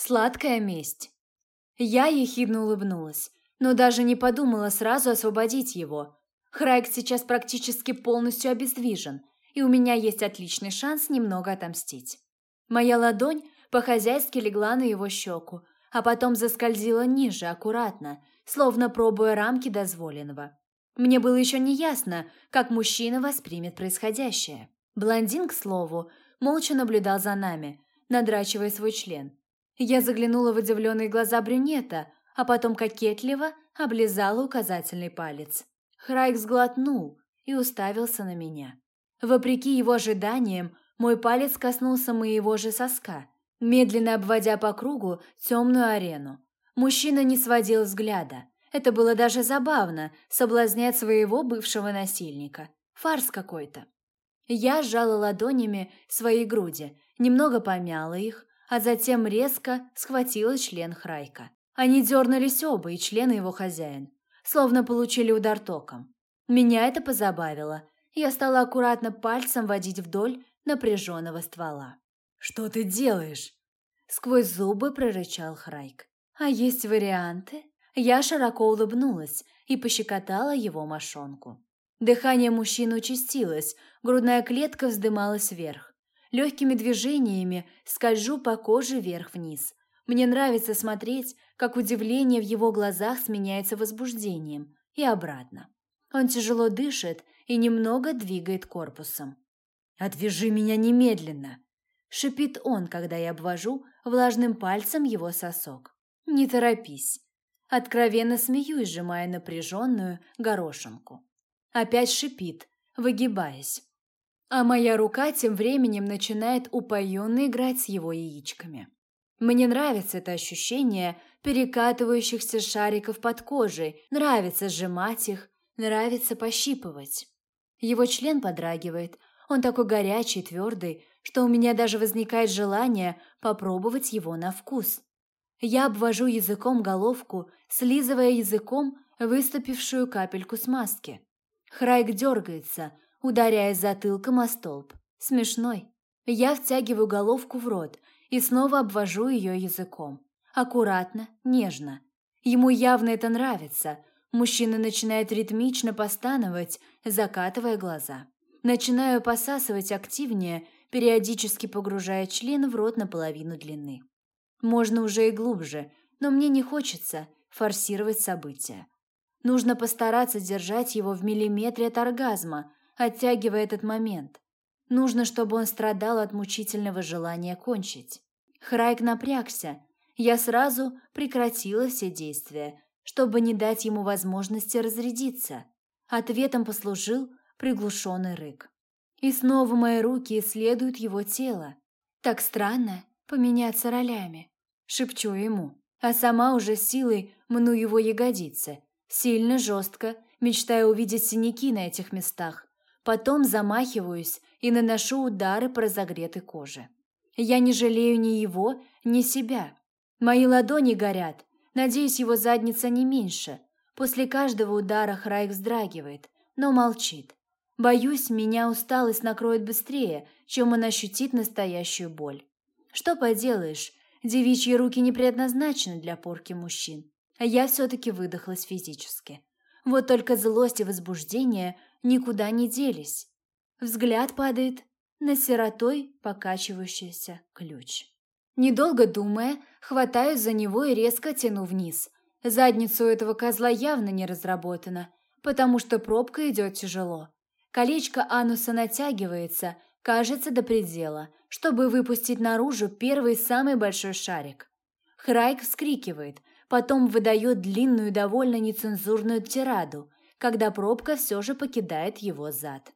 Сладкая месть. Я ехидно улыбнулась, но даже не подумала сразу освободить его. Храйк сейчас практически полностью обездвижен, и у меня есть отличный шанс немного отомстить. Моя ладонь по-хозяйски легла на его щеку, а потом заскользила ниже, аккуратно, словно пробуя рамки дозволенного. Мне было еще не ясно, как мужчина воспримет происходящее. Блондин, к слову, молча наблюдал за нами, надрачивая свой член. Я заглянула в удивленные глаза брюнета, а потом кокетливо облизала указательный палец. Храйк сглотнул и уставился на меня. Вопреки его ожиданиям, мой палец коснулся моего же соска, медленно обводя по кругу темную арену. Мужчина не сводил взгляда. Это было даже забавно – соблазнять своего бывшего насильника. Фарс какой-то. Я сжала ладонями свои груди, немного помяла их, а затем резко схватила член Храйка. Они дернулись оба, и член его хозяин, словно получили удар током. Меня это позабавило. Я стала аккуратно пальцем водить вдоль напряженного ствола. «Что ты делаешь?» Сквозь зубы прорычал Храйк. «А есть варианты?» Я широко улыбнулась и пощекотала его мошонку. Дыхание мужчины участилось, грудная клетка вздымалась вверх. Легкими движениями скольжу по коже вверх-вниз. Мне нравится смотреть, как удивление в его глазах сменяется возбуждением, и обратно. Он тяжело дышит и немного двигает корпусом. «Отвяжи меня немедленно!» – шипит он, когда я обвожу влажным пальцем его сосок. «Не торопись!» Откровенно смеюсь, сжимая напряженную горошинку. Опять шипит, выгибаясь а моя рука тем временем начинает упоенно играть с его яичками. Мне нравится это ощущение перекатывающихся шариков под кожей, нравится сжимать их, нравится пощипывать. Его член подрагивает, он такой горячий, твердый, что у меня даже возникает желание попробовать его на вкус. Я обвожу языком головку, слизывая языком выступившую капельку смазки. Храйк дергается, ударяясь затылком о столб. Смешной. Я втягиваю головку в рот и снова обвожу ее языком. Аккуратно, нежно. Ему явно это нравится. Мужчина начинает ритмично постановать, закатывая глаза. Начинаю посасывать активнее, периодически погружая член в рот наполовину длины. Можно уже и глубже, но мне не хочется форсировать события. Нужно постараться держать его в миллиметре от оргазма, оттягивая этот момент. Нужно, чтобы он страдал от мучительного желания кончить. Храйк напрягся. Я сразу прекратила все действия, чтобы не дать ему возможности разрядиться. Ответом послужил приглушенный рык. И снова мои руки исследуют его тело. Так странно поменяться ролями. Шепчу ему, а сама уже силой мну его ягодицы. Сильно, жестко, мечтая увидеть синяки на этих местах, Потом замахиваюсь и наношу удары по разогретой коже. Я не жалею ни его, ни себя. Мои ладони горят. Надеюсь, его задница не меньше. После каждого удара Храйк вздрагивает, но молчит. Боюсь, меня усталость накроет быстрее, чем он ощутит настоящую боль. Что поделаешь, девичьи руки не предназначены для порки мужчин. А я все-таки выдохлась физически. Вот только злость и возбуждение никуда не делись. Взгляд падает на сиротой покачивающийся ключ. Недолго думая, хватаюсь за него и резко тяну вниз. Задницу этого козла явно не разработана, потому что пробка идет тяжело. Колечко ануса натягивается, кажется, до предела, чтобы выпустить наружу первый самый большой шарик. Храйк вскрикивает, потом выдает длинную довольно нецензурную тираду, когда пробка все же покидает его зад.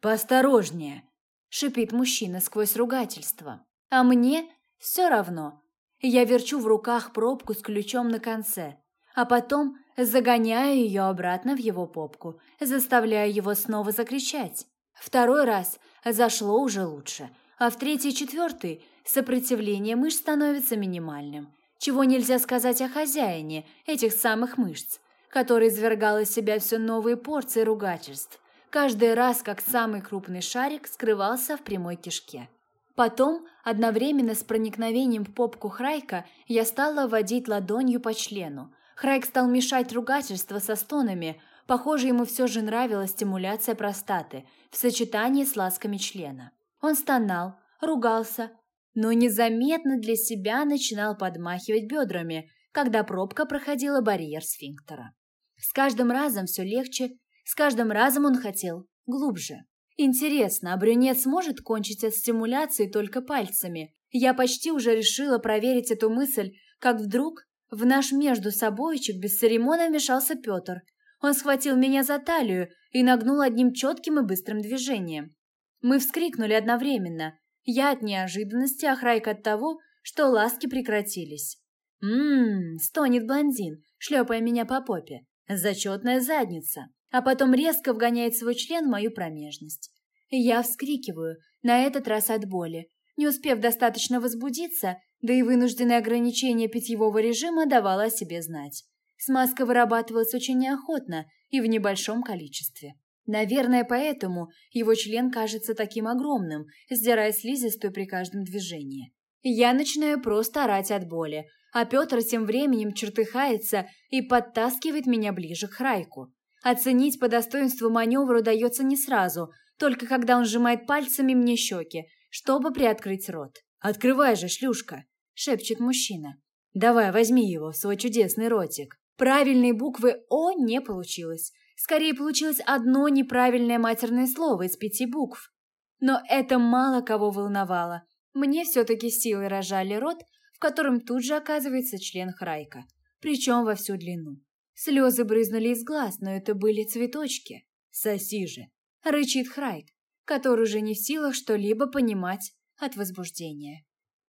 «Поосторожнее!» – шипит мужчина сквозь ругательство. «А мне все равно. Я верчу в руках пробку с ключом на конце, а потом загоняю ее обратно в его попку, заставляя его снова закричать. Второй раз зашло уже лучше, а в третий-четвертый сопротивление мышц становится минимальным, чего нельзя сказать о хозяине этих самых мышц, который извергал из себя все новые порции ругательств, каждый раз как самый крупный шарик скрывался в прямой кишке. Потом, одновременно с проникновением в попку Храйка, я стала водить ладонью по члену. Храйк стал мешать ругательства со стонами. Похоже, ему все же нравилась стимуляция простаты в сочетании с ласками члена. Он стонал, ругался, но незаметно для себя начинал подмахивать бедрами, когда пробка проходила барьер сфинктера. С каждым разом все легче, с каждым разом он хотел глубже. Интересно, а брюнет сможет кончить от стимуляции только пальцами? Я почти уже решила проверить эту мысль, как вдруг в наш между собойчик без церемона вмешался Петр. Он схватил меня за талию и нагнул одним четким и быстрым движением. Мы вскрикнули одновременно. Я от неожиданности, а Храйк от того, что ласки прекратились. «Ммм», — стонет блондин, шлепая меня по попе. «Зачетная задница» а потом резко вгоняет свой член в мою промежность. Я вскрикиваю, на этот раз от боли. Не успев достаточно возбудиться, да и вынужденное ограничение питьевого режима давало о себе знать. Смазка вырабатывалась очень неохотно и в небольшом количестве. Наверное, поэтому его член кажется таким огромным, сдирая слизистую при каждом движении. Я начинаю просто орать от боли, а Петр тем временем чертыхается и подтаскивает меня ближе к Храйку. Оценить по достоинству маневр удается не сразу, только когда он сжимает пальцами мне щеки, чтобы приоткрыть рот. «Открывай же, шлюшка!» – шепчет мужчина. «Давай, возьми его свой чудесный ротик». Правильной буквы «О» не получилось. Скорее, получилось одно неправильное матерное слово из пяти букв. Но это мало кого волновало. Мне все-таки силой рожали рот, в котором тут же оказывается член Храйка, причем во всю длину. Слезы брызнули из глаз, но это были цветочки. «Соси же!» — рычит Храйк, который уже не в силах что-либо понимать от возбуждения.